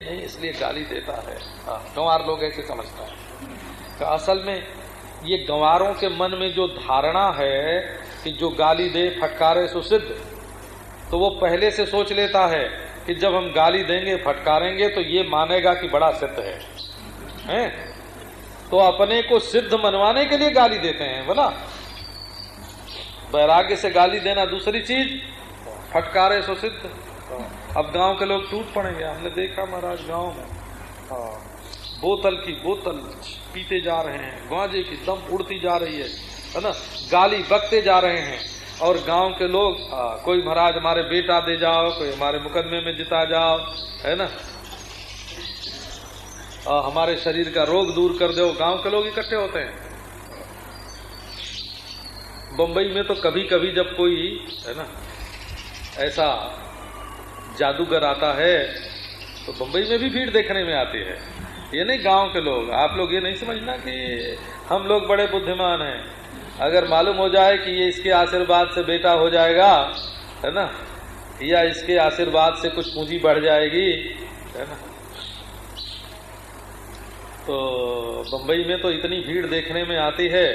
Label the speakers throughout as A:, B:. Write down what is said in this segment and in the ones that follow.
A: इसलिए गाली देता है। हाँ, गंवार लोग ऐसे समझते हैं तो असल में ये गंवारों के मन में जो धारणा है कि जो गाली दे फटकारे सो सिद्ध। तो वो पहले से सोच लेता है कि जब हम गाली देंगे फटकारेंगे तो ये मानेगा कि बड़ा सिद्ध है। हैं? तो अपने को सिद्ध मनवाने के लिए गाली देते हैं बोला। वैराग्य से गाली देना दूसरी चीज़ फटकारे सो सिद्ध। अब गाँव के लोग टूट पड़ेंगे। हमने देखा महाराज गाँव में। हाँ, बोतल की बोतल पीते जा रहे हैं। गांजे की दम उड़ती जा रही है है ना? गाली बकते जा रहे हैं। और गाँव के लोग आ, कोई महाराज हमारे बेटा दे जाओ कोई हमारे मुकदमे में जिता जाओ है ना? आ, हमारे शरीर का रोग दूर कर दो। गाँव के लोग इकट्ठे होते हैं। बंबई में तो कभी कभी जब कोई है ना ऐसा जादूगर आता है तो बंबई में भी भीड़ देखने में आती है। ये नहीं गाँव के लोग, आप लोग ये नहीं समझना कि हम लोग बड़े बुद्धिमान हैं। अगर मालूम हो जाए कि ये इसके आशीर्वाद से बेटा हो जाएगा, है ना? या इसके आशीर्वाद से कुछ पूंजी बढ़ जाएगी, है ना? तो बंबई में तो इतनी भीड़ देखने में आती है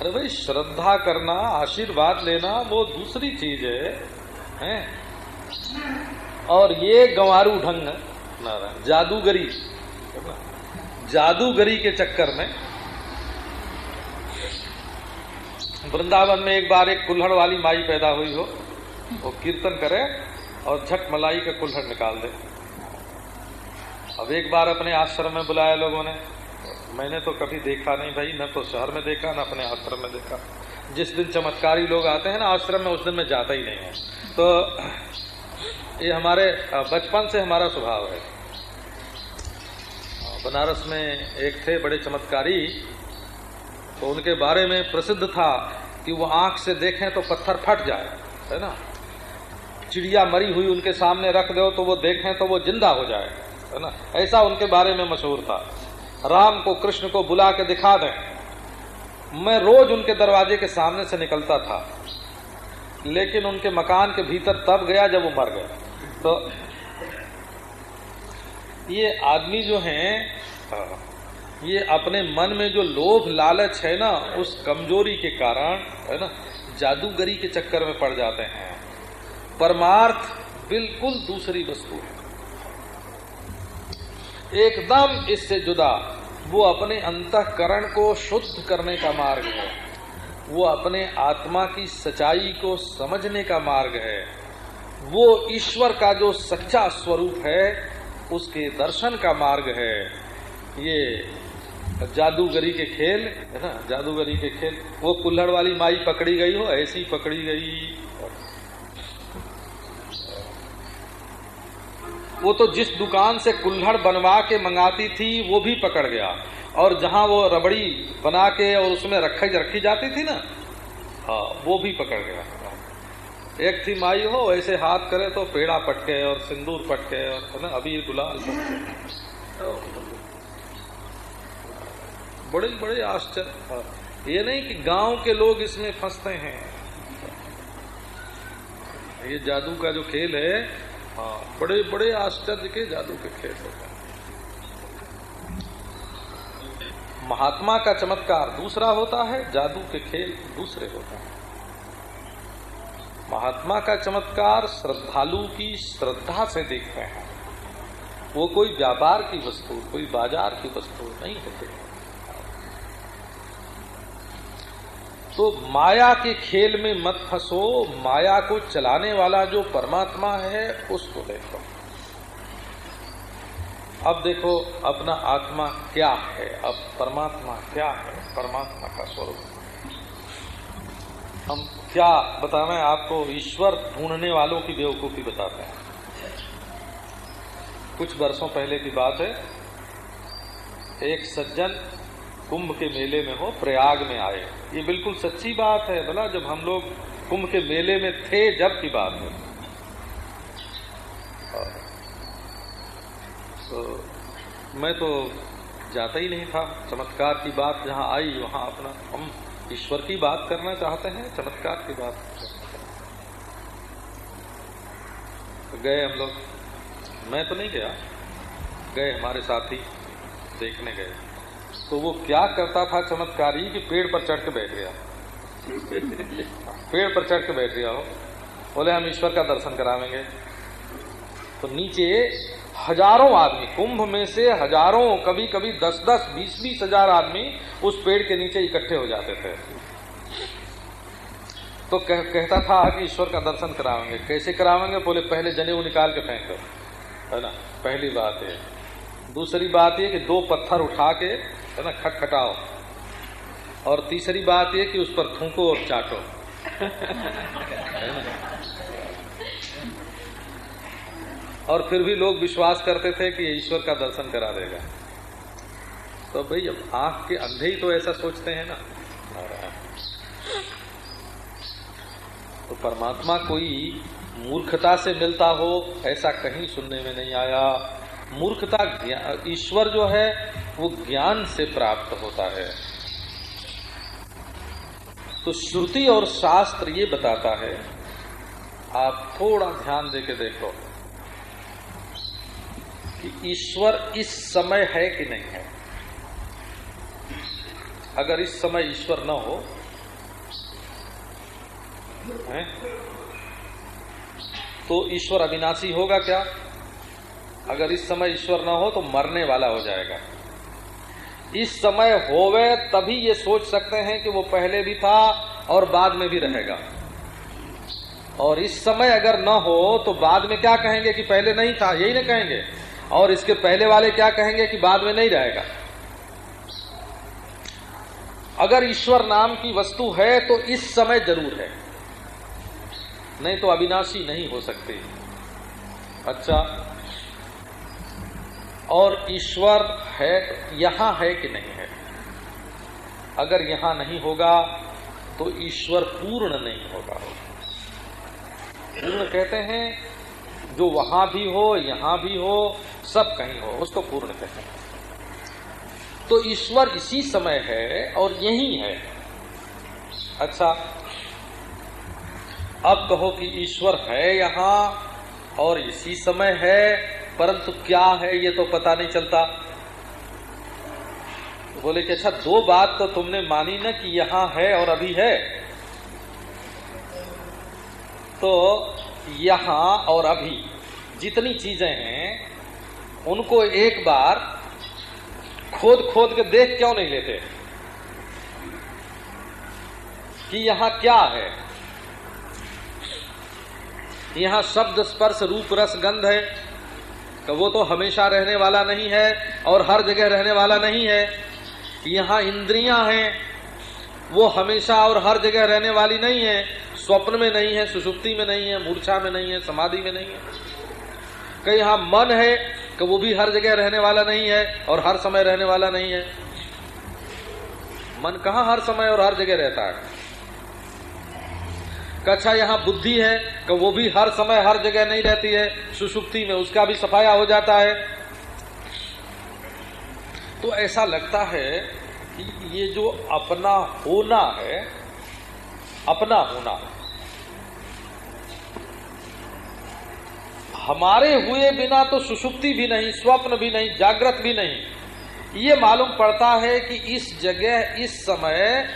A: अरे भाई, श्रद्धा करना, आशीर्वाद लेना, वो दूसरी चीज़ है, हैं? और ये गंवारू ढंग जादूगरी जादूगरी के चक्कर में, वृंदावन में एक बार एक कुल्हड़ वाली माई पैदा हुई हो, वो कीर्तन करे और झट मलाई का कुल्हड़ निकाल दे अब एक बार अपने आश्रम में बुलाया लोगों ने मैंने तो कभी देखा नहीं भाई, न तो शहर में देखा, न अपने आश्रम में देखा। जिस दिन चमत्कारी लोग आते हैं ना आश्रम में, उस दिन मैं जाता ही नहीं है। तो ये हमारे बचपन से हमारा स्वभाव है। बनारस में एक थे बड़े चमत्कारी। तो उनके बारे में प्रसिद्ध था कि वो आँख से देखें तो पत्थर फट जाए, है ना? चिड़िया मरी हुई उनके सामने रख दो तो वो देखें तो वो ज़िंदा हो जाए, है ना? ऐसा उनके बारे में मशहूर था। राम को, कृष्ण को बुला के दिखा दें। मैं रोज उनके दरवाजे के सामने से निकलता था, लेकिन उनके मकान के भीतर तब गया जब वो मर गए। तो ये आदमी जो हैं, ये अपने मन में जो लोभ लालच है ना, उस कमज़ोरी के कारण, है ना, जादूगरी के चक्कर में पड़ जाते हैं। परमार्थ बिल्कुल दूसरी वस्तु है। एकदम इससे जुदा। वो अपने अंतकरण को शुद्ध करने का मार्ग है। वो अपने आत्मा की सच्चाई को समझने का मार्ग है। वो ईश्वर का जो सच्चा स्वरूप है, उसके दर्शन का मार्ग है। ये जादूगरी के खेल, है ना? जादूगरी के खेल। वो कुल्हड़ वाली माई पकड़ी गई हो, ऐसी पकड़ी गई वो तो जिस दुकान से कुल्हड़ बनवा के मंगाती थी, वो भी पकड़ गया। और जहाँ वो रबड़ी बना के और उसमें रखी रखी जाती थी ना हाँ वो भी पकड़ गया। एक थी माई, हो, ऐसे हाथ करे तो पेड़ा पटके और सिंदूर पटके और, है ना अभी गुलाल बड़े बड़े आश्चर्य। ये नहीं कि गाँव के लोग इसमें फंसते हैं। ये जादू का जो खेल है हाँ बड़े बड़े आश्चर्य के जादू के खेल होते हैं। महात्मा का चमत्कार दूसरा होता है, जादू के खेल दूसरे होते हैं। महात्मा का चमत्कार श्रद्धालु की श्रद्धा से देखते हैं। वो कोई व्यापार की वस्तु, कोई बाज़ार की वस्तु नहीं होती। तो माया के खेल में मत फंसो, माया को चलाने वाला जो परमात्मा है, उसको देखो। अब देखो, अपना आत्मा क्या है? अब परमात्मा क्या है? परमात्मा का स्वरूप। हम क्या बताना आपको, ईश्वर ढूँढने वालों की बेवकूफ़ी बताते हैं। कुछ वर्षों पहले की बात है, एक सज्जन कुंभ के मेले में हो, प्रयाग में आए। ये बिल्कुल सच्ची बात है बोला जब हम लोग कुंभ के मेले में थे, जब की बात है। तो मैं तो जाता ही नहीं था। चमत्कार की बात जहाँ आई, वहाँ अपना हम ईश्वर की बात करना चाहते हैं, चमत्कार की बात गए हम लोग। मैं तो नहीं गया। गए हमारे साथी, देखने गए। तो वो क्या करता था चमत्कारी कि पेड़ पर चढ़ के बैठ गया? पेड़ पर चढ़ के बैठ गया हो। बोले हम ईश्वर का दर्शन करावेंगे। तो नीचे हज़ारों आदमी कुंभ में से हज़ारों कभी कभी दस दस बीस बीस हज़ार आदमी उस पेड़ के नीचे इकट्ठे हो जाते थे। तो कह, कहता था कि ईश्वर का दर्शन करावेंगे। कैसे करावेंगे? बोले पहले जनेऊ निकाल के फेंक दो। है ना? पहली बात है। दूसरी बात ये कि दो पत्थर उठा के, है ना, खटखटाओ। और तीसरी बात ये कि उस पर थूको और चाटो। और फिर भी लोग विश्वास करते थे कि ईश्वर का दर्शन करा देगा। तो भाई, अब आँख के अंधे ही तो ऐसा सोचते हैं ना। तो परमात्मा कोई मूर्खता से मिलता हो, ऐसा कहीं सुनने में नहीं आया। मूर्खता ईश्वर जो है, वो ज्ञान से प्राप्त होता है। तो श्रुति और शास्त्र ये बताता है, आप थोड़ा ध्यान देके देखो कि ईश्वर इस समय है कि नहीं है। अगर इस समय ईश्वर न हो, है? तो ईश्वर अविनाशी होगा क्या? अगर इस समय ईश्वर न हो तो मरने वाला हो जाएगा। इस समय होवे तभी ये सोच सकते हैं कि वो पहले भी था और बाद में भी रहेगा। और इस समय अगर न हो तो बाद में क्या कहेंगे कि पहले नहीं था? यही ना कहेंगे। और इसके पहले वाले क्या कहेंगे कि बाद में नहीं रहेगा? अगर ईश्वर नाम की वस्तु है तो इस समय ज़रूर है। नहीं तो अविनाशी नहीं हो सकती। अच्छा और ईश्वर है, यहाँ है कि नहीं है? अगर यहाँ नहीं होगा तो ईश्वर पूर्ण नहीं होगा। पूर्ण कहते हैं, जो वहाँ भी हो, यहाँ भी हो, सब कहीं हो, उसको पूर्ण कहते हैं। तो ईश्वर इसी समय है और यही है। अच्छा अब कहो कि ईश्वर है यहाँ और इसी समय है परंतु क्या है ये तो पता नहीं चलता। बोले कि अच्छा दो बात तो तुमने मानी ना कि यहाँ है और अभी है। तो यहाँ और अभी जितनी चीज़ें हैं, उनको एक बार खोद खोद के देख क्यों नहीं लेते? कि यहाँ क्या है? यहाँ शब्द स्पर्श, रूप, रस, गंध है। वो तो हमेशा रहने वाला नहीं है और हर जगह रहने वाला नहीं है। यहाँ इंद्रियाँ हैं, वो हमेशा और हर जगह रहने वाली नहीं है। स्वप्न में नहीं है, सुसुप्ति में नहीं है, मूर्छा में नहीं है, समाधि में नहीं है। कहीं यहाँ मन है कि वो भी हर जगह रहने वाला नहीं है और हर समय रहने वाला नहीं है। मन कहा हर समय और हर जगह रहता है? अच्छा यहाँ बुद्धि है कि वो भी हर समय हर जगह नहीं रहती है सुसुप्ति में उसका भी सफाया हो जाता है। तो ऐसा लगता है कि ये जो अपना होना है, अपना होना, हमारे हुए बिना तो सुसुप्ति भी नहीं, स्वप्न भी नहीं, जागृत भी नहीं। ये मालूम पड़ता है कि इस जगह, इस समय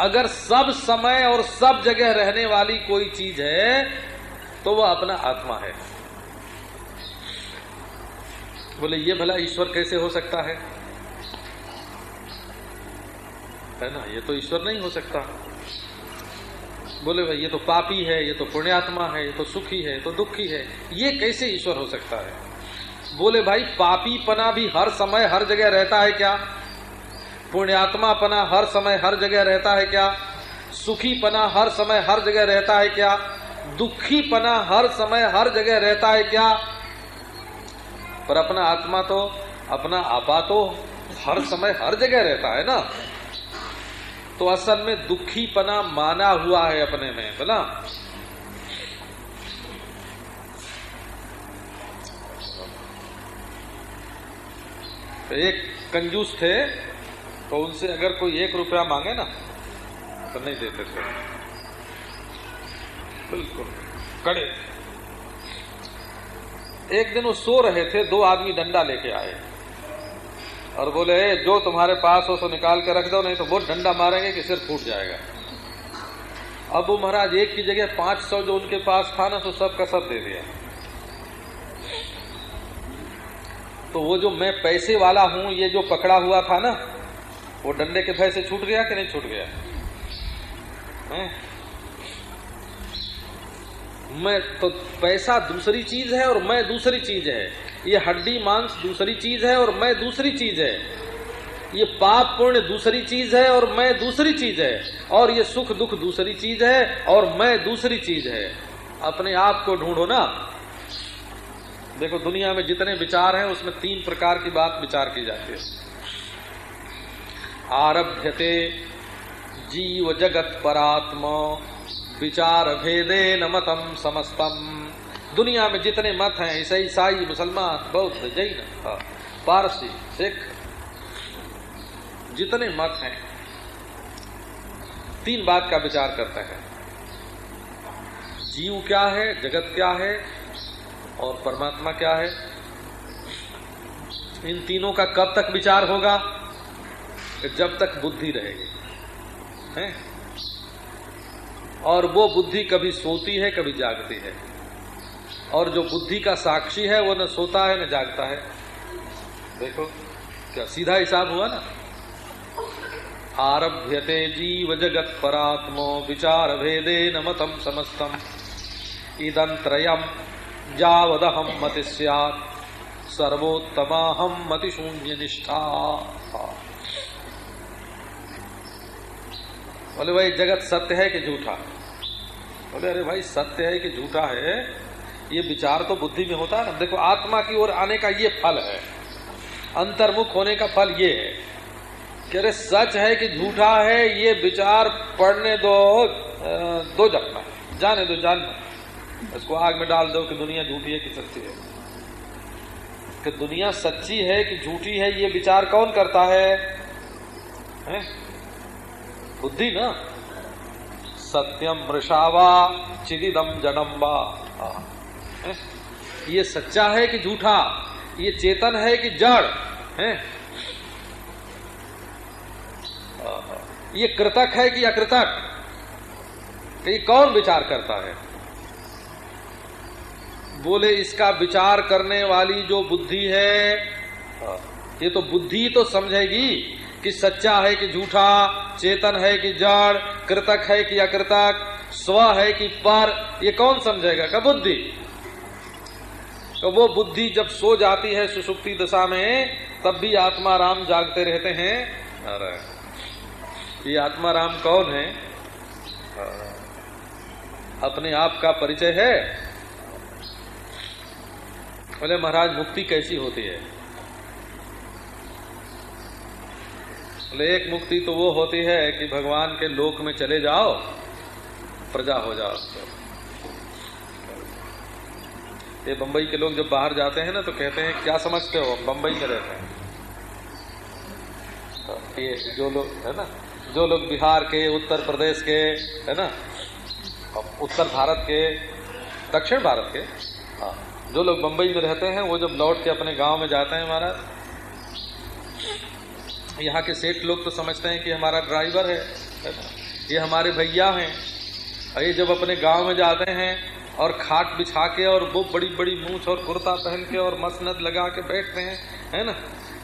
A: अगर सब समय और सब जगह रहने वाली कोई चीज़ है तो वह अपना आत्मा है। बोले, ये भला ईश्वर कैसे हो सकता है? है ना, ये तो ईश्वर नहीं हो सकता। बोले, भाई, ये तो पापी है, ये तो पुण्यात्मा है, ये तो सुखी है तो दुखी है, ये कैसे ईश्वर हो सकता है? बोले, भाई पापी पना भी हर समय, हर जगह रहता है क्या? पुण्यात्मा पना हर समय हर जगह रहता है क्या? सुखी पना हर समय हर जगह रहता है क्या? दुखी पना हर समय हर जगह रहता है क्या? पर अपना आत्मा तो अपना आपा तो हर समय हर जगह रहता है ना? तो असल में दुखी पना माना हुआ है अपने में बोला एक कंजूस थे तो उनसे अगर कोई एक रुपया मांगे ना तो नहीं देते थे। बिल्कुल। कड़े। एक दिन वो सो रहे थे, दो आदमी डंडा लेके आए। और बोले जो तुम्हारे पास हो, सो निकाल के रख दो, नहीं तो वो डंडा मारेंगे कि सिर फूट जाएगा। अब वो महाराज, एक की जगह पाँच सौ जो उनके पास था ना तो सब का सब दे दिया। तो वो जो मैं पैसे वाला हूँ, ये जो पकड़ा हुआ था ना वो डंडे के भय से छूट गया कि नहीं छूट गया? है? मैं तो पैसा दूसरी चीज़ है और मैं दूसरी चीज़ है। ये हड्डी, मांस दूसरी चीज़ है और मैं दूसरी चीज़ है। ये पाप पुण्य दूसरी चीज़ है और मैं दूसरी चीज़ है। और ये सुख दुख दूसरी चीज़ है और मैं दूसरी चीज़ है। अपने आप को ढूंढो ना। देखो, दुनिया में जितने विचार हैं, उसमें तीन प्रकार की बात विचार की जाती है। आरभ्यते जीव जगत परात्म विचार भेदे न मतम समस्तम। दुनिया में जितने मत हैं ईसाई ईसाई, मुसलमान, बौद्ध, जैन पारसी, सिख, जितने मत हैं, तीन बात का विचार करते हैं। जीव क्या है, जगत क्या है, और परमात्मा क्या है? इन तीनों का कब तक विचार होगा? जब तक बुद्धि रहेगी, है? और वो बुद्धि कभी सोती है, कभी जागती है। और जो बुद्धि का साक्षी है, वो न सोता है, न जागता है। देखो, क्या सीधा हिसाब हुआ ना? आरभ्यते जीव जगत परात्मो विचार भेदे न मतम समस्तम। इदं त्रयम जावदहम मति सर्वोत्तमा हम मति शून्य निष्ठा बोले भाई जगत सत्य है कि झूठा? बोले अरे भाई सत्य है कि झूठा है? ये विचार तो बुद्धि में होता है ना। देखो आत्मा की ओर आने का ये फल है। अंतर्मुख होने का फल ये है कि अरे सच है कि झूठा है ये विचार पढ़ने दो दो जगना जाने दो जान इसको आग में डाल दो कि दुनिया झूठी है कि सच्ची है। कि दुनिया सच्ची है कि झूठी है ये विचार कौन करता है, है? बुद्धि ना? सत्यम मृषावा चिदिदम जनम्बा ये सच्चा है कि झूठा? ये चेतन है कि जड़? है? ये कृतक है कि अकृतक? ये कौन विचार करता है? बोले, इसका विचार करने वाली जो बुद्धि है। ये तो बुद्धि तो समझेगी कि सच्चा है कि झूठा? चेतन है कि जड़, कृतक है कि अकृतक, स्व है कि पर, ये कौन समझेगा? का बुद्धि। तो वो बुद्धि जब सो जाती है सुसुप्ति दशा में, तब भी आत्मा राम जागते रहते हैं। अरे ये आत्मा राम कौन है? अपने आप का परिचय है। बोले, महाराज, मुक्ति कैसी होती है? बोले, एक मुक्ति तो वो होती है कि भगवान के लोक में चले जाओ, प्रजा हो जाओ। ये बंबई के लोग जब बाहर जाते हैं ना तो कहते हैं, क्या समझते हो? बंबई में रहते हैं। तो ये जो लोग, है ना, जो लोग बिहार के, उत्तर प्रदेश के, है ना उत्तर भारत के, दक्षिण भारत के हाँ जो लोग बंबई में रहते हैं, वो जब लौट के अपने गाँव में जाते हैं महाराज यहाँ के सेठ लोग तो समझते हैं कि हमारा ड्राइवर है, ये हमारे भैया हैं। ये जब अपने गाँव में जाते हैं और खाट बिछा के और वो बड़ी बड़ी मूछ और कुर्ता पहन के और मसनद लगा के बैठते हैं है ना?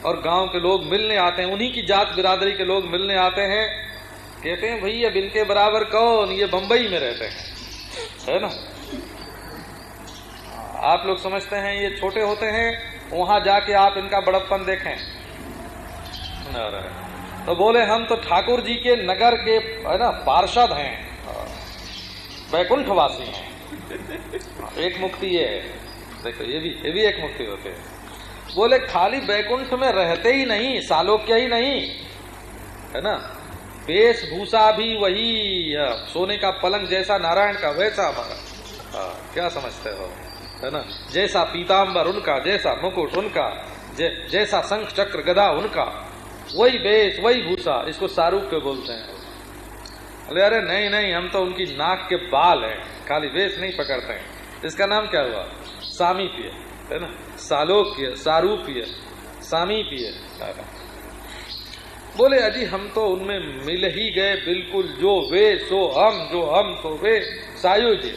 A: और गाँव के लोग मिलने आते हैं उन्हीं की जात बिरादरी के लोग मिलने आते हैं। कहते हैं भैया बिन के बराबर कौन? ये बम्बई में रहते हैं। है ना? आप लोग समझते हैं ये छोटे होते हैं वहाँ जाके आप इनका बड़प्पन देखें। तो बोले हम तो ठाकुर जी के नगर के है ना पार्षद हैं। वैकुंठवासी हैं। एक मुक्ति ये है। देखो ये भी ये भी एक मुक्ति होते है। बोले खाली बैकुंठ में रहते ही नहीं सालोक्य ही नहीं है ना? वेशभूषा भी वही सोने का पलंग जैसा नारायण का वैसा हमारा क्या समझते हो? है ना? जैसा पीताम्बर उनका जैसा मुकुट उनका जै, जैसा शंख चक्र गदा उनका वही वेश, वही भूषा, इसको सारूप्य बोलते हैं? अरे अरे, नहीं नहीं, हम तो उनकी नाक के बाल हैं, खाली वेश नहीं पकड़ते हैं। इसका नाम क्या हुआ? सामीप्य, है ना? सालोक्य, सारूप्य, सामीप्य। बोले, अजी, हम तो उनमें मिल ही गए, बिल्कुल, जो वे सो हम, जो हम तो वे सायुज्य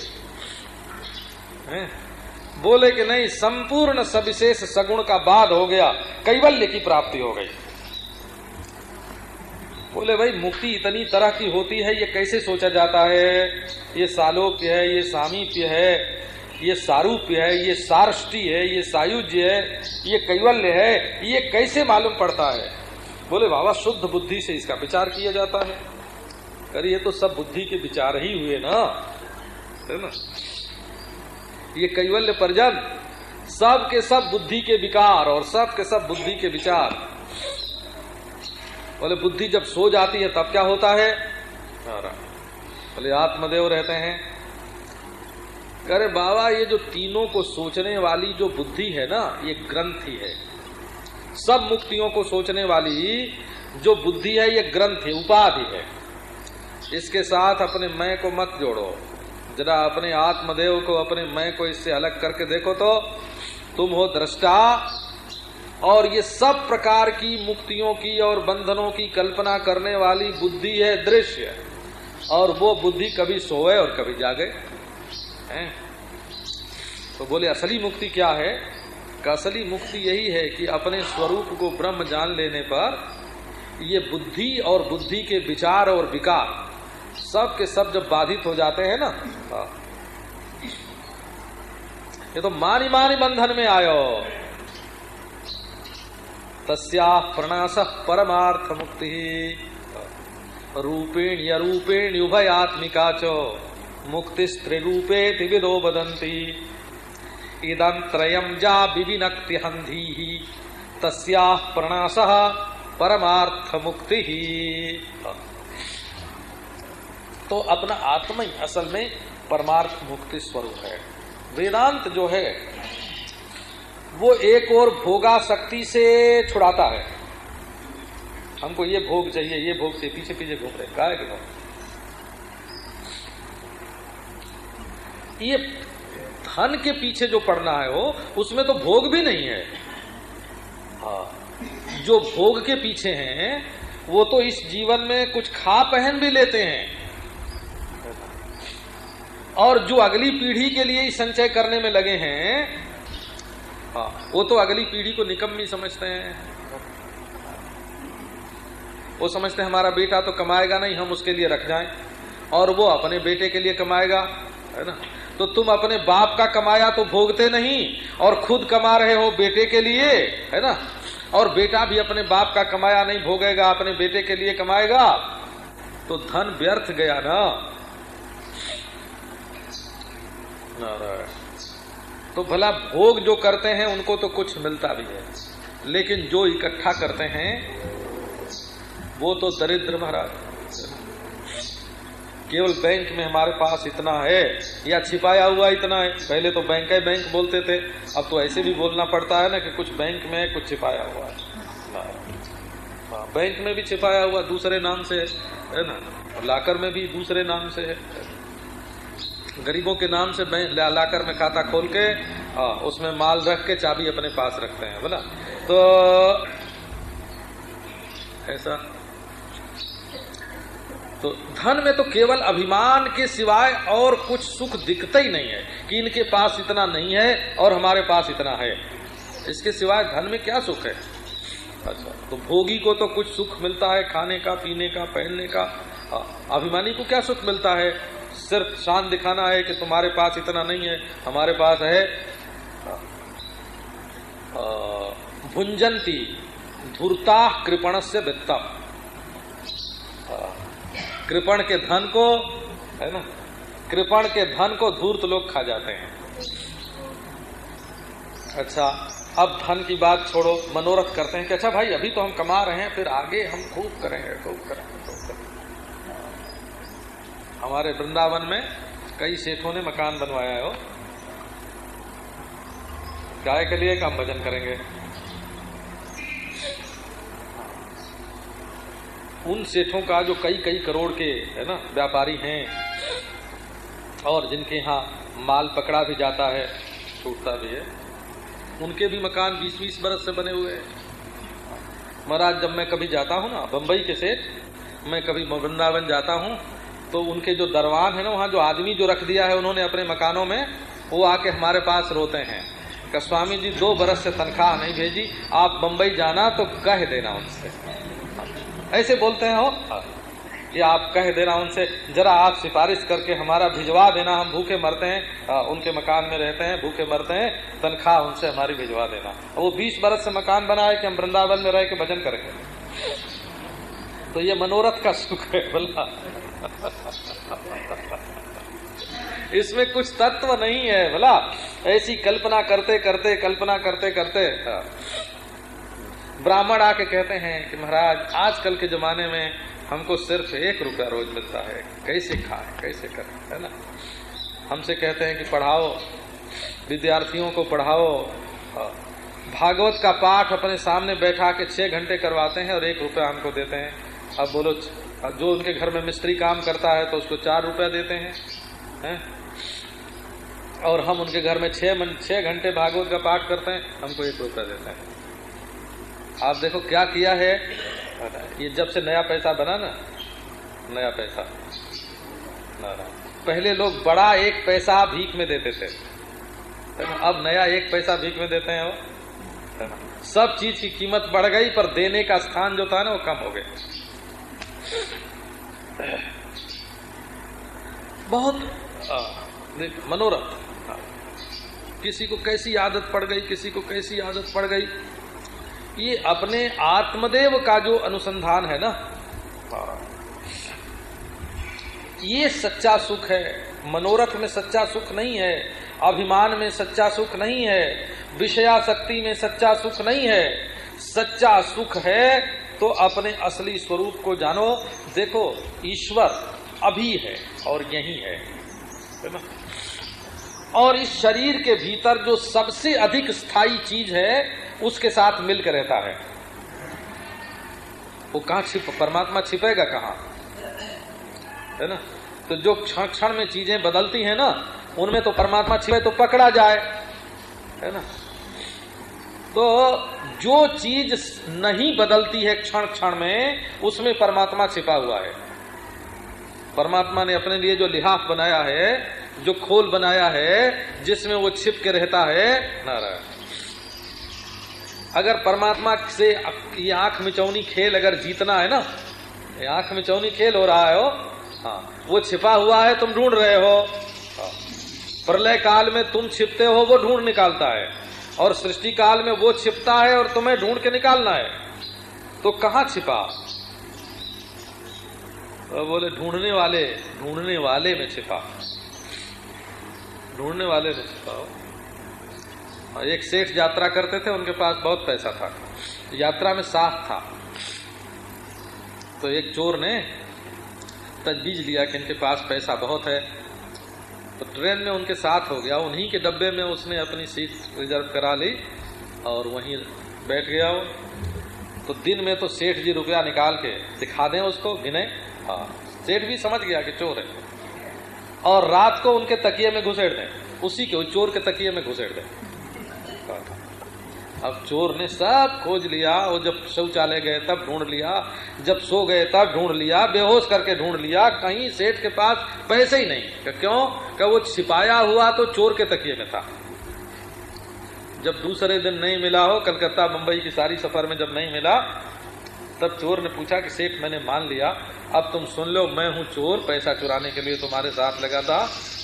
A: बोले कि नहीं, संपूर्ण सविशेष सगुण का बाद हो गया, कैवल्य की प्राप्ति हो गई। बोले, भाई, मुक्ति इतनी तरह की होती है, ये कैसे सोचा जाता है? ये सालोक्य है, ये सामीप्य है, ये सारूप्य है, ये सारष्टि है, ये सायुज्य है, ये कैवल्य है, ये कैसे मालूम पड़ता है? बोले, बाबा, शुद्ध बुद्धि से इसका विचार किया जाता है। अरे, ये तो सब बुद्धि के विचार ही हुए ना। है ना? ये कैवल्य परजन, सब के सब बुद्धि के विकार और सब के सब बुद्धि के विचार बोले, बुद्धि जब सो जाती है, तब क्या होता है? बोले, आत्मदेव रहते हैं। अरे बाबा, ये जो तीनों को सोचने वाली जो बुद्धि है ना, ये ग्रंथि है। सब मुक्तियों को सोचने वाली जो बुद्धि है, ये ग्रंथ है उपाधि है। इसके साथ अपने मैं को मत जोड़ो। जरा अपने आत्मदेव को, अपने मैं को इससे अलग करके देखो तो तुम हो दृष्टा और ये सब प्रकार की मुक्तियों की और बंधनों की कल्पना करने वाली बुद्धि है दृश्य। और वो बुद्धि कभी सोए और कभी जागे। हैं? तो बोले, असली मुक्ति क्या है? असली मुक्ति यही है कि अपने स्वरूप को ब्रह्म जान लेने पर ये बुद्धि और बुद्धि के विचार और विकार सब के सब जब बाधित हो जाते हैं ना हाँ। ये तो मानी मानी बंधन में आयो। तस्या प्रणास परमार्थ मुक्ति रूपेण यूपेण उभयात्मिका च मुक्ति त्रिरूपे त्रिविदो बदंती इदं त्रयम जा विविनक्ति प्रणास परमार्थ मुक्ति ही तो अपना आत्मा ही असल में परमार्थ मुक्ति स्वरूप है। वेदांत जो है वो एक और भोगा शक्ति से छुड़ाता है। हमको ये भोग चाहिए, ये भोग से पीछे पीछे घूम रहे काय के ये धन के पीछे जो पड़ना है वो, उसमें तो भोग भी नहीं है। हाँ जो भोग के पीछे हैं, वो तो इस जीवन में कुछ खा पहन भी लेते हैं। और जो अगली पीढ़ी के लिए संचय करने में लगे हैं हाँ वो तो अगली पीढ़ी को निकम्मी समझते हैं। वो समझते हैं, हमारा बेटा तो कमाएगा नहीं, हम उसके लिए रख जाएँ। और वो अपने बेटे के लिए कमाएगा, है ना? तो तुम अपने बाप का कमाया तो भोगते नहीं, और खुद कमा रहे हो बेटे के लिए, है ना? और बेटा भी अपने बाप का कमाया नहीं, भोगेगा, अपने बेटे के लिए कमाएगा। तो धन व्यर्थ गया ना? नारायण। तो भला भोग जो करते हैं उनको तो कुछ मिलता भी है। लेकिन जो इकट्ठा करते हैं वो तो दरिद्र महाराज। केवल बैंक में हमारे पास इतना है या छिपाया हुआ इतना है। पहले तो बैंक है बैंक बोलते थे अब तो ऐसे भी बोलना पड़ता है ना कि कुछ बैंक में है कुछ छिपाया हुआ है। हाँ, बैंक में भी छिपाया हुआ दूसरे नाम से है ना? लाकर में भी दूसरे नाम से है। गरीबों के नाम से लाकर में खाता खोल के आ, उसमें माल रख के चाबी अपने पास रखते हैं बोला? तो ऐसा। तो धन में तो केवल अभिमान के सिवाय और कुछ सुख दिखता ही नहीं है कि इनके पास इतना नहीं है और हमारे पास इतना है। इसके सिवाय धन में क्या सुख है? अच्छा तो भोगी को तो कुछ सुख मिलता है खाने का पीने का पहनने का। अभिमानी को क्या सुख मिलता है? सिर्फ़ शान दिखाना है कि तुम्हारे पास इतना नहीं है, हमारे पास है भुंजंती, धूर्ता कृपण से वित्तम कृपण के धन को, है ना, कृपण के धन को धूर्त लोग खा जाते हैं। अच्छा अब धन की बात छोड़ो, मनोरथ करते हैं कि अच्छा भाई, अभी तो हम कमा रहे हैं, फिर आगे हम खूब करेंगे खूब करेंगे। हमारे वृंदावन में कई सेठों ने मकान बनवाया हो गाय के लिए काम भजन करेंगे। उन सेठों का जो कई कई करोड़ के, है ना, व्यापारी हैं और जिनके यहाँ माल पकड़ा भी जाता है, छूटता भी है, उनके भी मकान बीस बीस बरस से बने हुए हैं। महाराज, जब मैं कभी जाता हूँ ना बम्बई के सेठ, मैं कभी वृंदावन जाता हूँ तो उनके जो दरवान है ना वहाँ जो आदमी जो रख दिया है उन्होंने अपने मकानों में वो आके हमारे पास रोते हैं। कि स्वामी जी दो बरस से तनख्वाह नहीं भेजी आप बम्बई जाना तो कह देना उनसे। ऐसे बोलते हैं हो कि आप कह देना उनसे जरा आप सिफारिश करके हमारा भिजवा देना हम भूखे मरते हैं। आ, उनके मकान में रहते हैं भूखे मरते हैं तनख्वाह उनसे हमारी भिजवा देना। वो बीस बरस से मकान बना है कि हम वृंदावन में रह के भजन करेंगे तो ये मनोरथ का सुख है बोला। इसमें कुछ तत्व नहीं है, भला ऐसी कल्पना करते करते, कल्पना करते करते। ब्राह्मण आके कहते हैं कि महाराज, आजकल के जमाने में हमको सिर्फ़ एक रुपया रोज मिलता है कैसे खाए, कैसे करें, है ना हमसे कहते हैं कि पढ़ाओ, विद्यार्थियों को पढ़ाओ। भागवत का पाठ अपने सामने बैठा के छह घंटे करवाते हैं और एक रुपया हमको देते हैं अब बोलो जो उनके घर में मिस्त्री काम करता है तो उसको चार रुपया देते हैं, है? और हम उनके घर में छह मन, छह घंटे भागवत का पाठ करते हैं, हमको एक रुपया देते हैं। आप देखो क्या किया है? ये जब से नया पैसा बना ना, नया पैसा। पहले लोग बड़ा एक पैसा भीख में देते थे। अब नया एक पैसा भीख में देते हैं वो। सब चीज़ की कीमत बढ़ गई, पर देने का स्थान जो था ना, वो कम हो गया। बहुत मनोरथ। किसी को कैसी आदत पड़ गई, किसी को कैसी आदत पड़ गई, ये अपने आत्मदेव का जो अनुसंधान है ना, ये सच्चा सुख है। मनोरथ में सच्चा सुख नहीं है, अभिमान में सच्चा सुख नहीं है, विषयाशक्ति में सच्चा सुख नहीं है। सच्चा सुख है तो अपने असली स्वरूप को जानो। देखो, ईश्वर अभी है और यही है। ना? और इस शरीर के भीतर जो सबसे अधिक स्थायी चीज़ है, उसके साथ मिलकर रहता है। वो कहा छिप, परमात्मा छिपेगा कहा? है ना? तो जो क्षण क्षण में चीज़ें बदलती हैं ना, उनमें तो परमात्मा छिपे तो पकड़ा जाए। है ना? तो जो चीज़ नहीं बदलती है क्षण क्षण में उसमें परमात्मा छिपा हुआ है। परमात्मा ने अपने लिए जो लिहाफ बनाया है जो खोल बनाया है जिसमें वो छिप के रहता है नारायण। अगर परमात्मा से ये आँख मिचौनी खेल अगर जीतना है ना ये आँख मिचौनी खेल हो रहा है हो हाँ वो छिपा हुआ है तुम ढूंढ रहे हो। हाँ, प्रलय काल में तुम छिपते हो वो ढूंढ निकालता है। और सृष्टि काल में वो छिपता है और तुम्हें ढूंढ के निकालना है। तो कहा छिपा? तो बोले, ढूँढने वाले ढूँढने वाले में छिपा। ढूँढने वाले में छिपा एक सेठ यात्रा करते थे, उनके पास बहुत पैसा था। यात्रा में साथ था। तो एक चोर ने तजबीज लिया कि इनके पास पैसा बहुत है। तो ट्रेन में उनके साथ हो गया, उन्हीं के डब्बे में उसने अपनी सीट रिज़र्व करा ली और वहीं बैठ गया वो। तो दिन में तो सेठ जी रुपया निकाल के दिखा दें उसको, गिने। हाँ सेठ भी समझ गया कि चोर है। और रात को उनके तकिए में घुसेड़ दें, उसी के चोर के तकिए में घुसेड़ दें। अब चोर ने सब खोज लिया, वो जब शौचालय गए तब ढूंढ लिया, जब सो गए तब ढूंढ लिया, बेहोश करके ढूंढ लिया, कहीं सेठ के पास पैसे ही नहीं। क्यों? क्या वो छिपाया हुआ तो चोर के तकिए में था। जब दूसरे दिन नहीं मिला हो कलकत्ता मुंबई की सारी सफ़र में जब नहीं मिला तब चोर ने पूछा कि सेठ मैंने मान लिया अब तुम सुन लो मैं हूँ चोर पैसा चुराने के लिए तुम्हारे साथ लगा था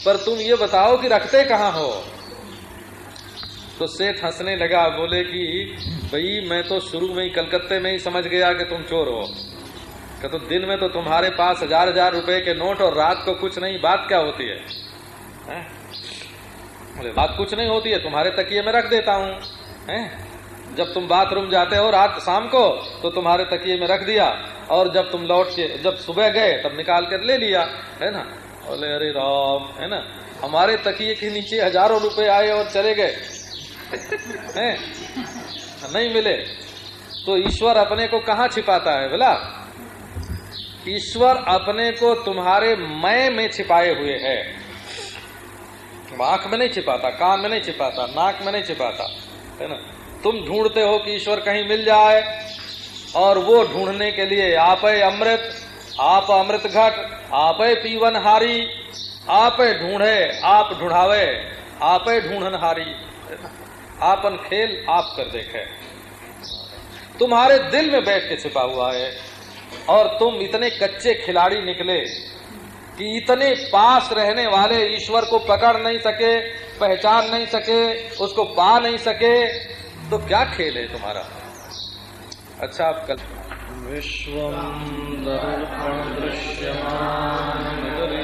A: पर तुम ये बताओ कि रखते कहाँ हो? तो सेठ हंसने लगा बोले कि भाई मैं तो शुरू में ही कलकत्ते में ही समझ गया कि तुम चोर हो। तो दिन में तो तुम्हारे पास हज़ार हज़ार रुपए के नोट और रात को कुछ नहीं बात क्या होती है, बोले, बात कुछ नहीं होती है, तुम्हारे तकिए में रख देता हूँ जब तुम बाथरूम जाते हो रात शाम को तो तुम्हारे तकिए में रख दिया, और जब तुम लौट के जब सुबह गए, तब निकाल कर ले लिया, है ना? बोले, अरे राम, है ना? हमारे तकिए के नीचे हज़ारों रुपए आए और चले गए, हैं? नहीं मिले। तो ईश्वर अपने को कहा छिपाता है बोला ईश्वर अपने को तुम्हारे मय में छिपाए हुए है। आँख में नहीं छिपाता, कान में नहीं छिपाता, नाक में नहीं छिपाता, है ना? तुम ढूंढते हो कि ईश्वर कहीं मिल जाए, और वो ढूँढने के लिए आप अमृत आप अमृत घट, आप पीवन हारी, आप ढूंढे, आप ढूंढावे, आप ढूंढन हारी। आपन खेल आप कर देखे। तुम्हारे दिल में बैठ के छिपा हुआ है, और तुम इतने कच्चे खिलाड़ी निकले कि इतने पास रहने वाले ईश्वर को पकड़ नहीं सके, पहचान नहीं सके, उसको पा नहीं सके तो क्या खेल है तुम्हारा? अच्छा आप कल
B: विश्व दृश्यमानगरी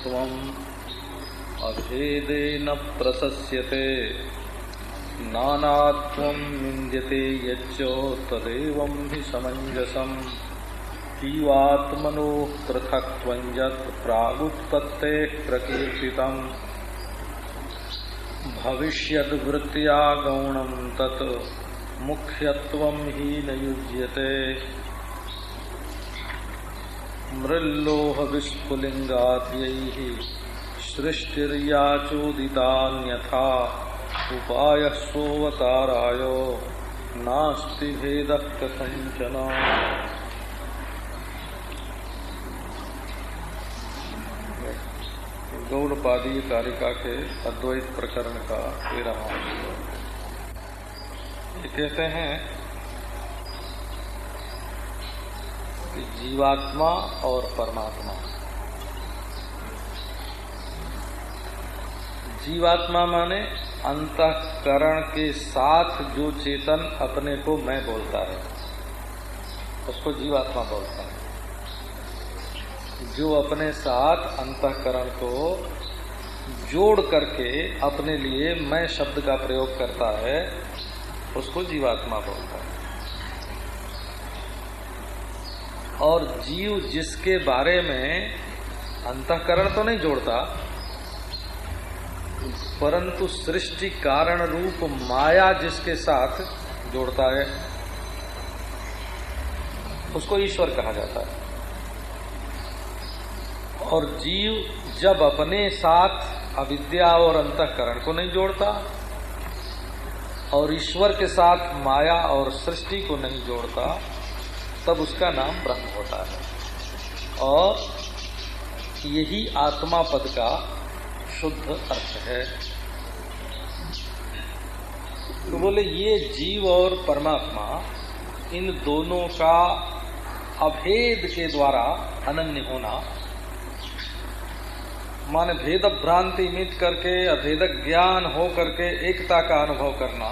B: अनन्यत्वम् अभेदेन प्रशस्यते नानात्वं यच्च तदेवं समञ्जसम्। जीवात्मनोः यत् प्रागुत्पत्तेः प्रकीर्तितम्। भविष्यद्वृत्त्या गौणं तत् मुख्यत्वं हि न युज्यते मृल्लोह विस्फुलिंगाद्यैः सृष्टिर्याचोदितान्यथा उपाय सोवताराय नास्ति भेद कथंचन गौड़पादी कारिका के अद्वैत प्रकरण का तेरह ये कहते हैं कि जीवात्मा और परमात्मा। जीवात्मा माने अंतकरण के साथ जो चेतन अपने को मैं बोलता है, उसको जीवात्मा बोलता है। जो अपने साथ अंतकरण को जोड़ करके अपने लिए मैं शब्द का प्रयोग करता है, उसको जीवात्मा बोलता है। और जीव जिसके बारे में अंतकरण तो नहीं जोड़ता, परंतु सृष्टि कारण रूप माया जिसके साथ जोड़ता है, उसको ईश्वर कहा जाता है। और जीव जब अपने साथ अविद्या और अंतकरण को नहीं जोड़ता, और ईश्वर के साथ माया और सृष्टि को नहीं जोड़ता तब उसका नाम ब्रह्म होता है। और यही आत्मा पद का शुद्ध अर्थ है। तो बोले, ये जीव और परमात्मा इन दोनों का अभेद के द्वारा अनन्य होना, माने भेद भ्रांति मिट करके अभेद ज्ञान हो करके एकता का अनुभव करना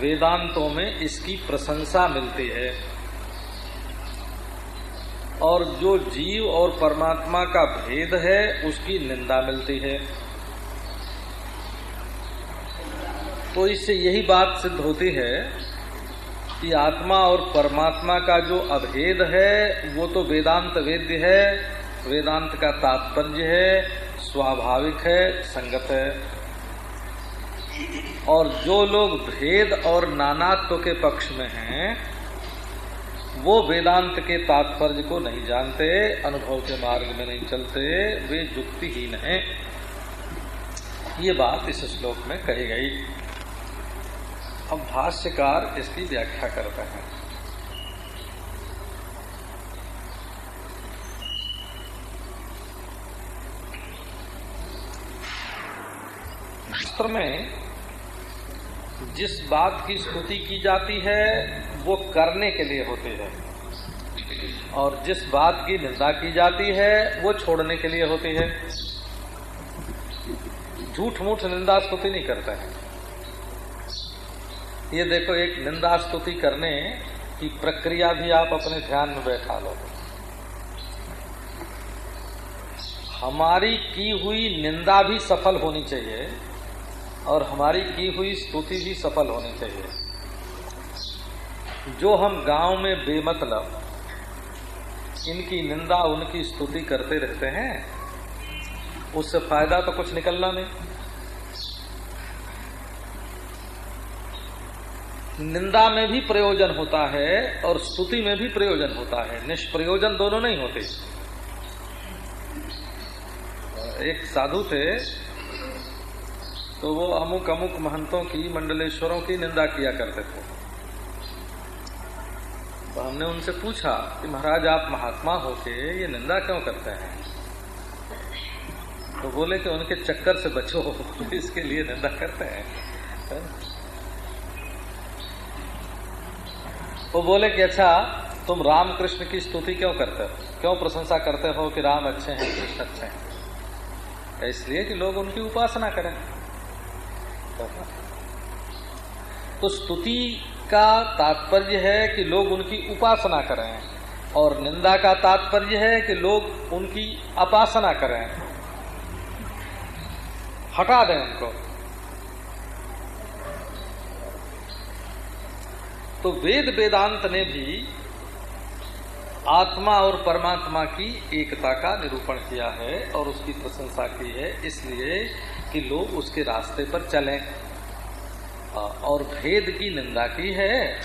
B: वेदांतों में इसकी प्रशंसा मिलती है। और जो जीव और परमात्मा का भेद है, उसकी निंदा मिलती है। तो इससे यही बात सिद्ध होती है कि आत्मा और परमात्मा का जो अभेद है, वो तो वेदांत वेद्य है, वेदांत का तात्पर्य है, स्वाभाविक है, संगत है। और जो लोग भेद और नानात्व के पक्ष में हैं, वो वेदांत के तात्पर्य को नहीं जानते, अनुभव के मार्ग में नहीं चलते, वे युक्तिहीन हैं। ये बात इस श्लोक में कही गई। अब भाष्यकार इसकी व्याख्या करते हैं। शास्त्र में जिस बात की स्तुति की जाती है, वो करने के लिए होती है। और जिस बात की निंदा की जाती है, वो छोड़ने के लिए होती है।
A: झूठ मूठ निंदा स्तुति नहीं करते हैं। ये देखो, एक निंदा स्तुति करने की प्रक्रिया भी आप अपने ध्यान में बैठा लो। हमारी की हुई निंदा भी सफल होनी चाहिए। और हमारी की हुई स्तुति भी सफल होनी चाहिए। जो हम गाँव में बेमतलब, इनकी निंदा, उनकी स्तुति करते रहते हैं, उससे फ़ायदा तो कुछ निकलना नहीं। निंदा में भी प्रयोजन होता है और स्तुति में भी प्रयोजन होता है। निष्प्रयोजन दोनों नहीं होते। एक साधु थे तो वो अमुक अमुक महंतों की, मंडलेश्वरों की निंदा किया करते थे। तो हमने उनसे पूछा कि महाराज, आप महात्मा होके ये निंदा क्यों करते हैं? तो बोले कि उनके चक्कर से बचो इसके लिए निंदा करते हैं। वो बोले कि अच्छा तुम राम कृष्ण की स्तुति क्यों करते हो? क्यों प्रशंसा करते हो कि राम अच्छे हैं, कृष्ण अच्छे हैं? इसलिए कि लोग उनकी उपासना करें। तो स्तुति का तात्पर्य है कि लोग उनकी उपासना करें और निंदा का तात्पर्य है कि लोग उनकी अपासना करें। हटा दें उनको। तो वेद वेदांत ने भी आत्मा और परमात्मा की एकता का निरूपण किया है और उसकी प्रशंसा की है, इसलिए कि लोग उसके रास्ते पर चलें। और भेद की निंदा की है।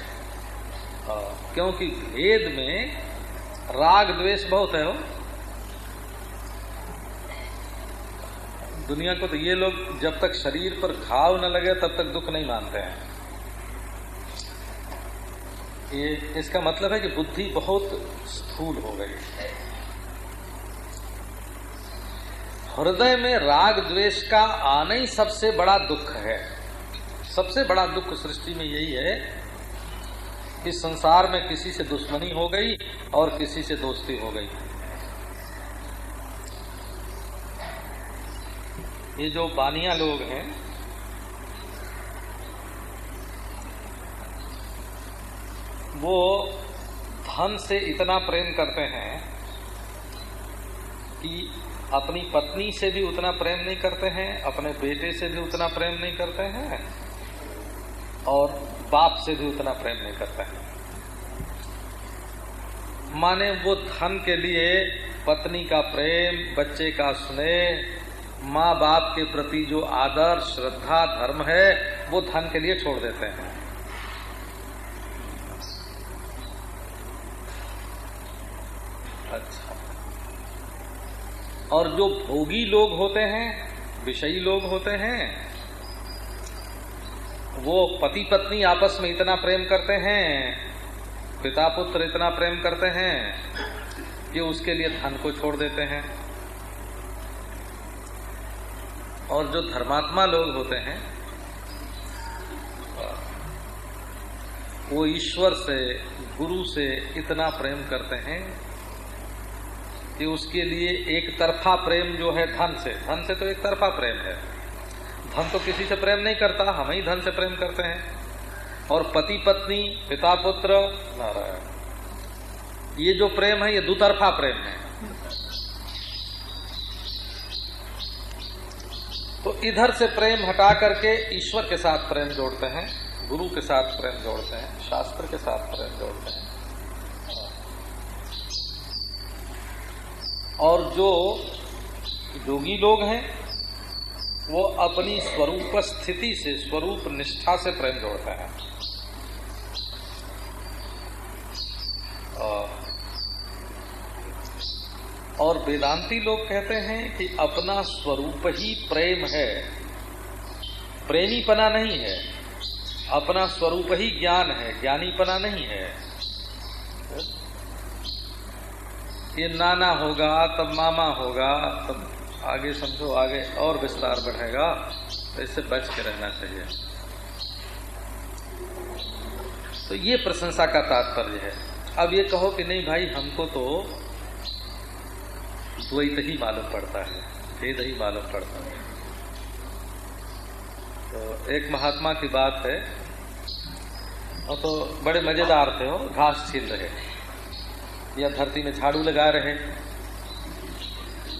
A: क्योंकि भेद में राग द्वेष बहुत है, हो। दुनिया को तो ये लोग जब तक शरीर पर घाव न लगे, तब तक दुख नहीं मानते हैं। ये, इसका मतलब है कि बुद्धि बहुत स्थूल हो गई। हृदय में राग द्वेष का आना ही सबसे बड़ा दुख है। सबसे बड़ा दुख सृष्टि में यही है कि संसार में किसी से दुश्मनी हो गई और किसी से दोस्ती हो गई। ये जो बानिया लोग हैं, वो धन से इतना प्रेम करते हैं कि अपनी पत्नी से भी उतना प्रेम नहीं करते हैं, अपने बेटे से भी उतना प्रेम नहीं करते हैं, और बाप से भी उतना प्रेम नहीं करते हैं। माने वो धन के लिए पत्नी का प्रेम, बच्चे का स्नेह, माँ बाप के प्रति जो आदर, श्रद्धा, धर्म है, वो धन के लिए छोड़ देते हैं। और जो भोगी लोग होते हैं, विषयी लोग होते हैं, वो पति पत्नी आपस में इतना प्रेम करते हैं, पिता पुत्र इतना प्रेम करते हैं, कि उसके लिए धन को छोड़ देते हैं। और जो धर्मात्मा लोग होते हैं, वो ईश्वर से, गुरु से इतना प्रेम करते हैं कि उसके लिए एक तरफा प्रेम जो है धन से। धन से तो एक तरफा प्रेम है। धन तो किसी से प्रेम नहीं करता, हम ही धन से प्रेम करते हैं। और पति पत्नी, पिता पुत्र, नारायण। ये जो प्रेम है, ये दुतरफा प्रेम है। तो इधर से प्रेम हटा करके ईश्वर के साथ प्रेम जोड़ते हैं, गुरु के साथ प्रेम जोड़ते हैं, शास्त्र के साथ प्रेम जोड़ते हैं। और जो योगी लोग हैं, वो अपनी स्वरूप स्थिति से, स्वरूप निष्ठा से प्रेम जोड़ते हैं। और वेदांती लोग कहते हैं कि अपना स्वरूप ही प्रेम है। प्रेमीपना नहीं है। अपना स्वरूप ही ज्ञान है, ज्ञानीपना नहीं है। ये नाना होगा, तब मामा होगा, तब आगे समझो, आगे और विस्तार बढ़ेगा तो इससे बच के रहना चाहिए। तो ये प्रशंसा का तात्पर्य है। अब ये कहो कि नहीं भाई, हमको तो द्वैत ही मालूम पड़ता है, भेद ही मालूम पड़ता है। तो एक महात्मा की बात है और तो बड़े मज़ेदार थे वो घास छील रहे या धरती में झाड़ू लगा रहे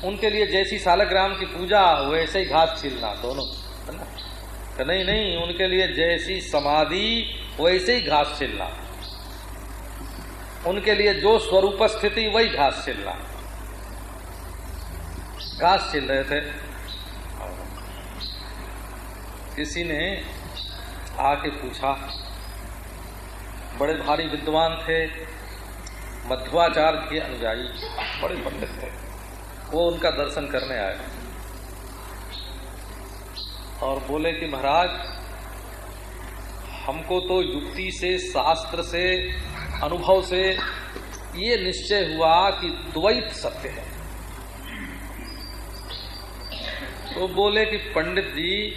A: उनके लिए जैसी सालग्राम की पूजा वैसे ही घास छीलना, दोनों। है ना? तो नहीं नहीं, उनके लिए जैसी समाधि, वैसे ही घास छिलना। उनके लिए जो स्वरूप स्थिति, वही घास छिलना। घास छिल रहे थे। किसी ने आके पूछा, बड़े भारी विद्वान थे मध्वाचार्य के अनुयायी बड़े पंडित थे। वो उनका दर्शन करने आए। और बोले कि महाराज, हमको तो युक्ति से, शास्त्र से, अनुभव से ये निश्चय हुआ कि द्वैत सत्य है। तो बोले कि पंडित जी,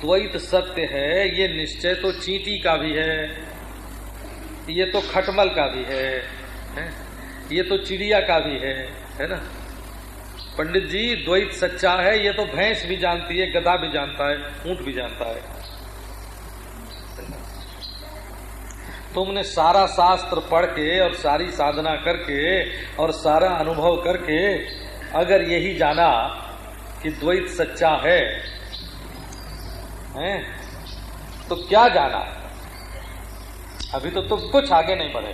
A: द्वैत सत्य है, ये निश्चय तो चींटी का भी है। ये तो खटमल का भी है, है? ये तो चिड़िया का भी है है ना पंडित जी द्वैत सच्चा है ये तो भैंस भी जानती है गधा भी जानता है ऊँट भी जानता है तुमने सारा शास्त्र पढ़ के और सारी साधना करके और सारा अनुभव करके अगर यही जाना कि द्वैत सच्चा है हैं? तो क्या जाना अभी तो तुम कुछ आगे नहीं बढ़े।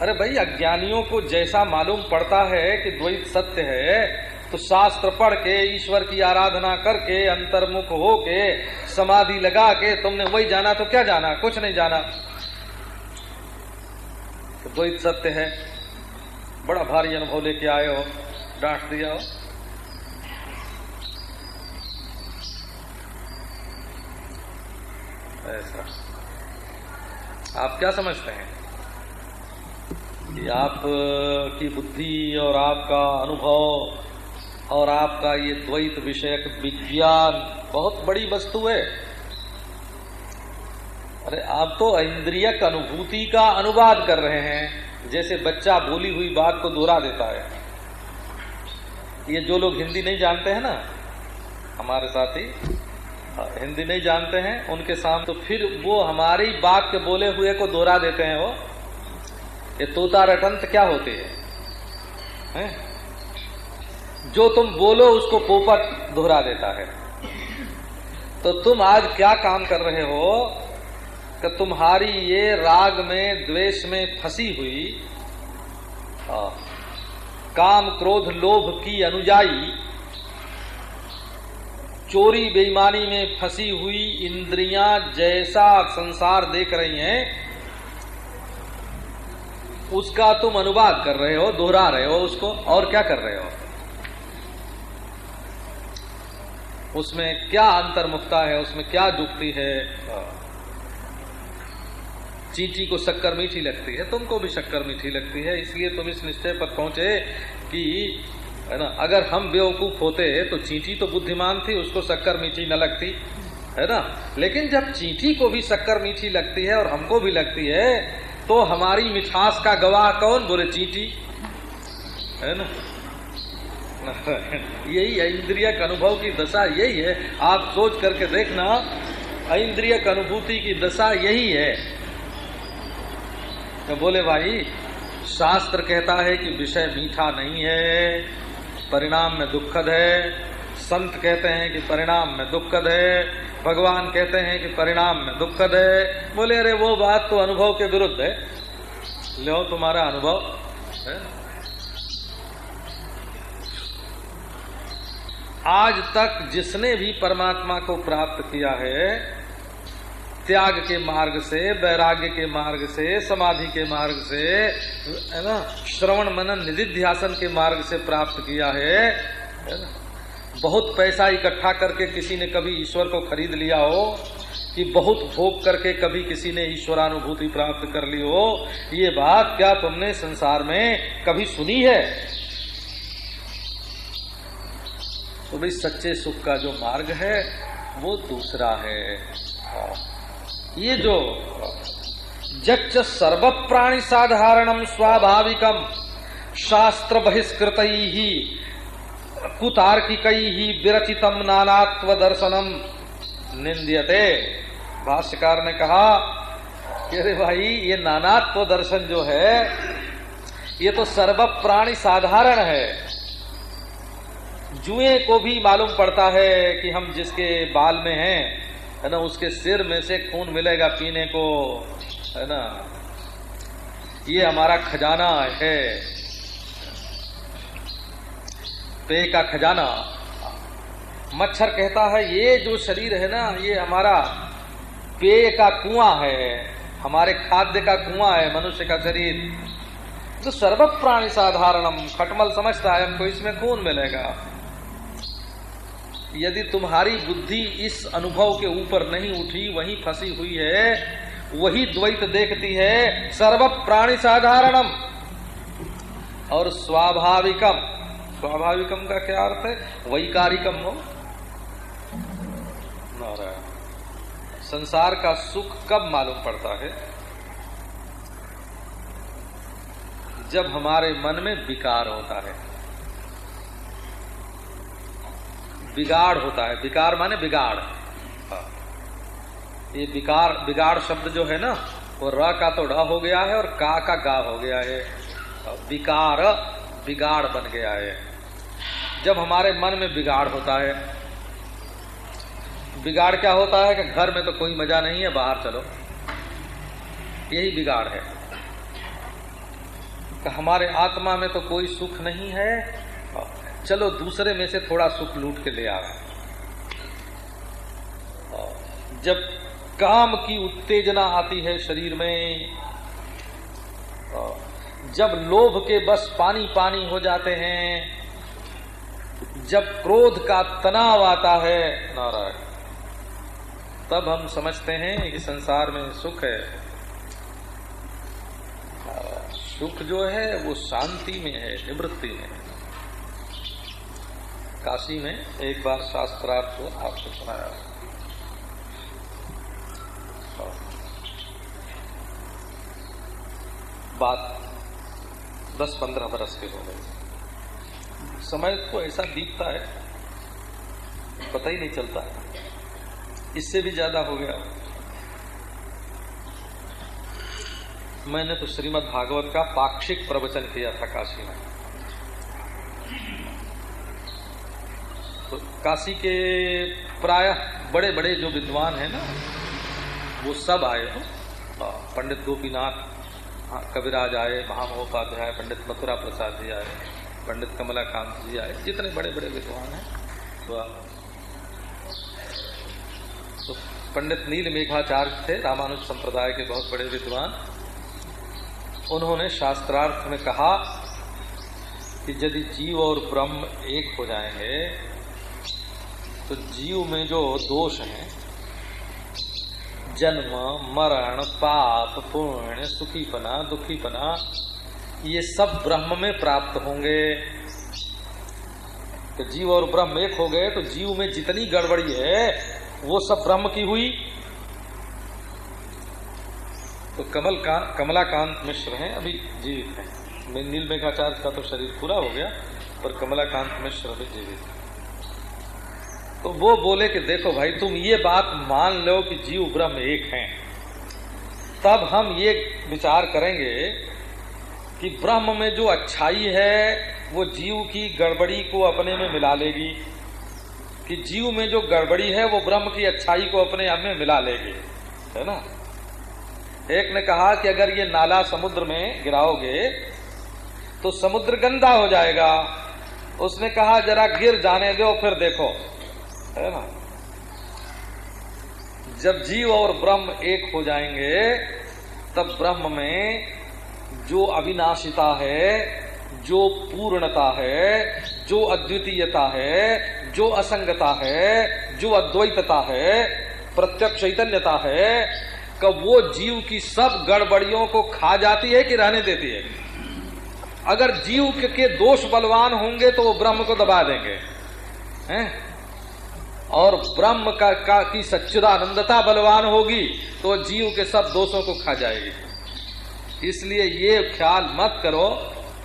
A: अरे भाई, अज्ञानियों को जैसा मालूम पड़ता है कि द्वैत सत्य है तो शास्त्र पढ़ के ईश्वर की आराधना करके, अंतर्मुख हो के समाधि लगा के तुमने वही जाना तो क्या जाना? कुछ नहीं जाना। तो द्वैत सत्य है। बड़ा भारी अनुभव लेके आए हो। डांट दिया हो। ऐसा। आप क्या समझते हैं? कि आप, की बुद्धि और आपका अनुभव और आपका ये द्वैत विषयक विज्ञान बहुत बड़ी वस्तु है। अरे, आप तो इंद्रियक अनुभूति का अनुवाद कर रहे हैं, जैसे बच्चा बोली हुई बात को दोहरा देता है। ये जो लोग हिंदी नहीं जानते हैं ना, हमारे साथी हिंदी नहीं जानते हैं उनके सामने तो फिर वो हमारी बात के बोले हुए को दोहरा देते हैं वो। ये तोता रटंत क्या होते हैं? है? जो तुम बोलो उसको पोपट दोहरा देता है। तो तुम आज क्या काम कर रहे हो? कि तुम्हारी ये राग में द्वेष में फंसी हुई आ, काम क्रोध लोभ की अनुजाई चोरी बेईमानी में फंसी हुई इंद्रियाँ जैसा संसार देख रही हैं, उसका तुम अनुवाद कर रहे हो, दोहरा रहे हो उसको, और क्या कर रहे हो? उसमें क्या अंतर्मुखता है, उसमें क्या जुक्ति है? चींटी को शक्कर मीठी लगती है, तुमको भी शक्कर मीठी लगती है, इसलिए तुम इस निश्चय पर पहुँचे कि है ना? अगर हम बेवकूफ़ होते तो चींटी तो बुद्धिमान थी, उसको शक्कर मीठी न लगती, है ना? लेकिन जब चींटी को भी शक्कर मीठी लगती है और हमको भी लगती है तो हमारी मिठास का गवाह कौन? बोले, चींटी। है ना? यही इंद्रिय अनुभव की दशा यही है। आप सोच करके देखना इंद्रिय अनुभूति की दशा यही है। तो बोले, भाई, शास्त्र कहता है कि विषय मीठा नहीं है। परिणाम में दुखद है। संत कहते हैं कि परिणाम में दुखद है। भगवान कहते हैं कि परिणाम में दुखद है। बोले, अरे, वो बात तो अनुभव के विरुद्ध है। लो, तुम्हारा अनुभव है। आज तक जिसने भी परमात्मा को प्राप्त किया है त्याग के मार्ग से वैराग्य के मार्ग से समाधि के मार्ग से है ना? श्रवण मनन निधिध्यासन के मार्ग से प्राप्त किया है, ना? बहुत पैसा इकट्ठा करके किसी ने कभी ईश्वर को खरीद लिया हो कि बहुत भोग करके कभी किसी ने ईश्वरानुभूति प्राप्त कर ली हो ये बात क्या तुमने संसार में कभी सुनी है? तो भाई सच्चे सुख का जो मार्ग है वो दूसरा है। ये जो जच्च सर्व प्राणी साधारणम स्वाभाविकम शास्त्र बहिष्कृत ही कुतार्किक ही विरचितम नानात्व दर्शनम निंद्यते। भाष्यकार ने कहा, कि अरे भाई, ये नानात्व दर्शन जो है, ये तो सर्व प्राणी साधारण है। जुए को भी मालूम पड़ता है कि हम जिसके बाल में हैं है ना, उसके सिर में से खून मिलेगा पीने को, है ना। ये हमारा खजाना है। पेय का खजाना। मच्छर कहता है, ये जो शरीर है ना, ये हमारा पेय का कुआँ है, हमारे खाद्य का कुआँ है, मनुष्य का शरीर। तो सर्व प्राणी साधारणम, खटमल समझता है हमको, इसमें खून मिलेगा। यदि तुम्हारी बुद्धि इस अनुभव के ऊपर नहीं उठी, वही फंसी हुई है, वही द्वैत देखती है सर्व प्राणी साधारणम और स्वाभाविकम। स्वाभाविकम का क्या अर्थ है? वैकारिकम हो। संसार का सुख कब मालूम पड़ता है? जब हमारे मन में विकार होता है। बिगाड़ होता है। विकार माने बिगाड़। हाँ। ये विकार बिगाड़ शब्द जो है ना, वो र का तो ढ हो गया है और का का गा हो गया है। विकार बिगाड़ बन गया है। जब हमारे मन में बिगाड़ होता है, बिगाड़ क्या होता है कि घर में तो कोई मज़ा नहीं है, बाहर चलो। यही बिगाड़ है। कि हमारे आत्मा में तो कोई सुख नहीं है चलो दूसरे में से थोड़ा सुख लूट के ले आ रहा जब काम की उत्तेजना आती है शरीर में, जब लोभ के बस पानी पानी हो जाते हैं, जब क्रोध का तनाव आता है, नारायण, तब हम समझते हैं कि संसार में सुख है। सुख जो है वो शांति में है, निवृत्ति में है। काशी में एक बार शास्त्रार्थ को आपको सुनाया। बात दस पंद्रह बरस के हो गए समय को ऐसा बीतता है, पता ही नहीं चलता। इससे भी ज़्यादा हो गया। मैंने तो श्रीमद् भागवत का पाक्षिक प्रवचन किया था काशी में तो काशी के प्राय बड़े बड़े जो विद्वान हैं ना वो सब आए हो। पंडित गोपीनाथ कविराज आए महामहोपाध्याय पंडित मथुरा प्रसाद जी आए पंडित कमलाकांत जी आए जितने बड़े बड़े विद्वान हैं। तो, तो पंडित नील मेघाचार्य थे रामानुज संप्रदाय के बहुत बड़े विद्वान। उन्होंने शास्त्रार्थ में कहा कि यदि जीव और ब्रह्म एक हो जाएँगे तो जीव में जो दोष हैं, जन्म, मरण, पाप, पुण्य, सुखीपना, दुखीपना, ये सब ब्रह्म में प्राप्त होंगे। तो जीव और ब्रह्म एक हो गए तो जीव में जितनी गड़बड़ी है, वो सब ब्रह्म की हुई। तो कमल का, कमलाकांत मिश्र हैं, अभी जीवित हैं। नील मेघाचार्य का तो शरीर पूरा हो गया, पर कमलाकांत मिश्र अभी जीवित है। तो वो बोले कि देखो भाई, तुम ये बात मान लो कि जीव ब्रह्म एक हैं। तब हम ये विचार करेंगे कि ब्रह्म में जो अच्छाई है, वो जीव की गड़बड़ी को अपने में मिला लेगी। कि जीव में जो गड़बड़ी है, वो ब्रह्म की अच्छाई को अपने आप में मिला लेगी। है ना? एक ने कहा कि अगर ये नाला समुद्र में गिराओगे तो समुद्र गंदा हो जाएगा। उसने कहा, जरा गिर जाने दो, फिर देखो। है। ना जब जीव और ब्रह्म एक हो जाएँगे, तब ब्रह्म में जो अविनाशिता है, जो पूर्णता है, जो अद्वितीयता है, जो असंगता है, जो अद्वैतता है, प्रत्यक्ष चैतन्यता है कब वो जीव की सब गड़बड़ियों को खा जाती है कि रहने देती है? अगर जीव के दोष बलवान होंगे तो वो ब्रह्म को दबा देंगे। हैं? और ब्रह्म का, का की सच्चिदानंदता बलवान होगी तो जीव के सब दोषों को खा जाएगी। इसलिए ये ख्याल मत करो